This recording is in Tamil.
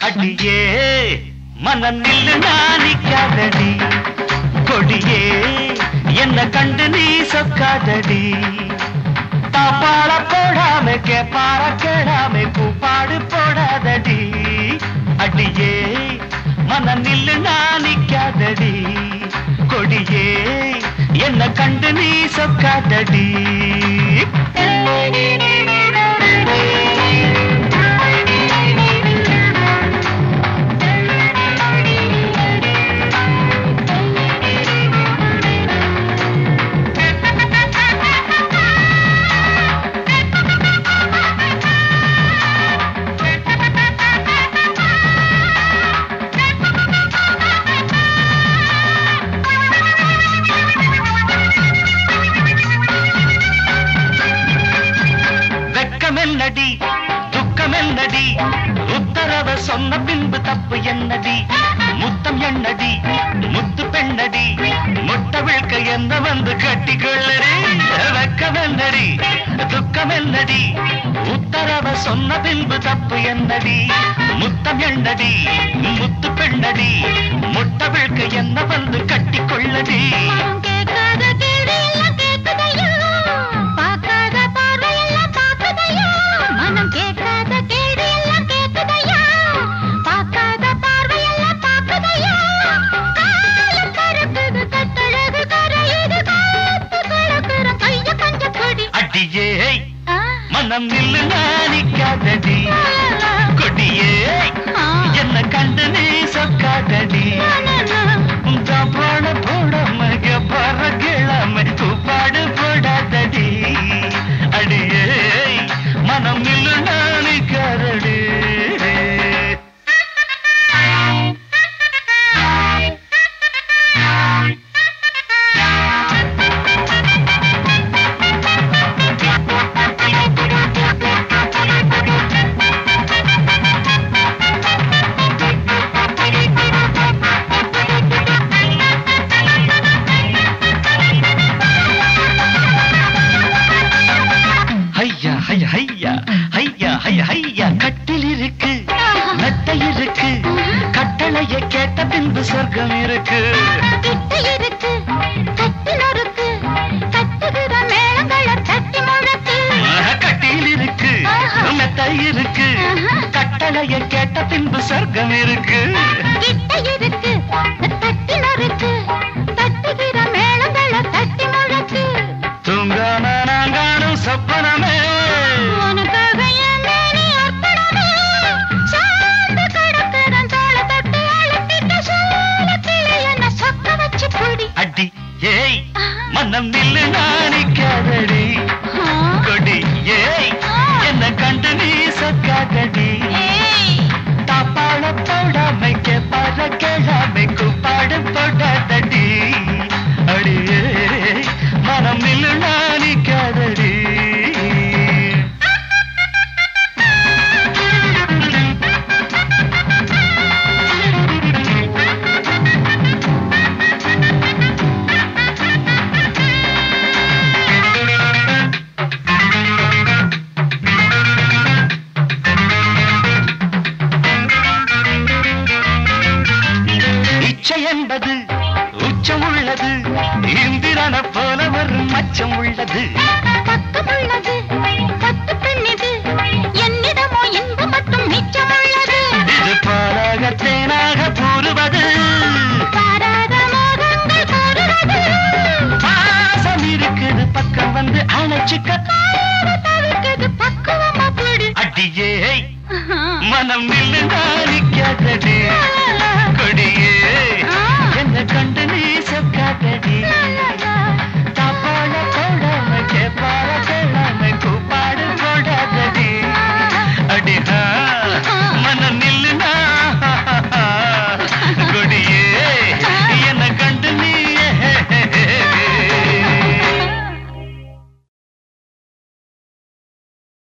அடியே மனநில் நானிக்காதடி கொடியே என்ன கண்டு நீ சொக்காதடி தாப்பாள போடாம கேப்பார கேடாம கூப்பாடு போடாதடி. அடியே மனநில் நானிக்காதடி கொடியே என்ன கண்டு நீ சொக்காதடி என்னடி? துக்கம் என்னடி உத்தரவ சொன்ன பின்பு தப்பு என்னடி? முத்தம் என்னடி? முத்து பெண்ணடி? முட்டை விழுக்க என்ன வந்து கட்டிக்கொள்ளடி துக்கம் என்னடி உத்தரவ சொன்ன பின்பு தப்பு என்னடி? முத்தம் என்னடி? முத்து பெண்ணடி? முட்டை விழுக்க என்ன வந்து கட்டிக்கொள்ளடி மனம் நில்லு ஐயா ஐயா ஐயா ஐயா ஐயா கட்டில் இருக்கு மெத்தை இருக்கு கட்டளைய கேட்ட பின்பு சொர்க்கம் இருக்கு. இருக்கு கட்டளைய கேட்ட பின்பு சொர்க்கம் இருக்கு. இருக்கு மனம் நில்லு நாணிக்காதடி கொடி ஏய் என்ன கண்டு நீ சொக்காதடி. தாப்பாள போடாமை கேப்பார கேளாமை கூப்பாடு போடாதடி. அடியே மனம் நில்லு நாணிக்காதடி இது பாலாக தேனாக கூறுவது. பாசம் இருக்குது பக்கம் வந்து அணைச்சுக்க. அடியே மனம் நில்லு நாணிக்காதடி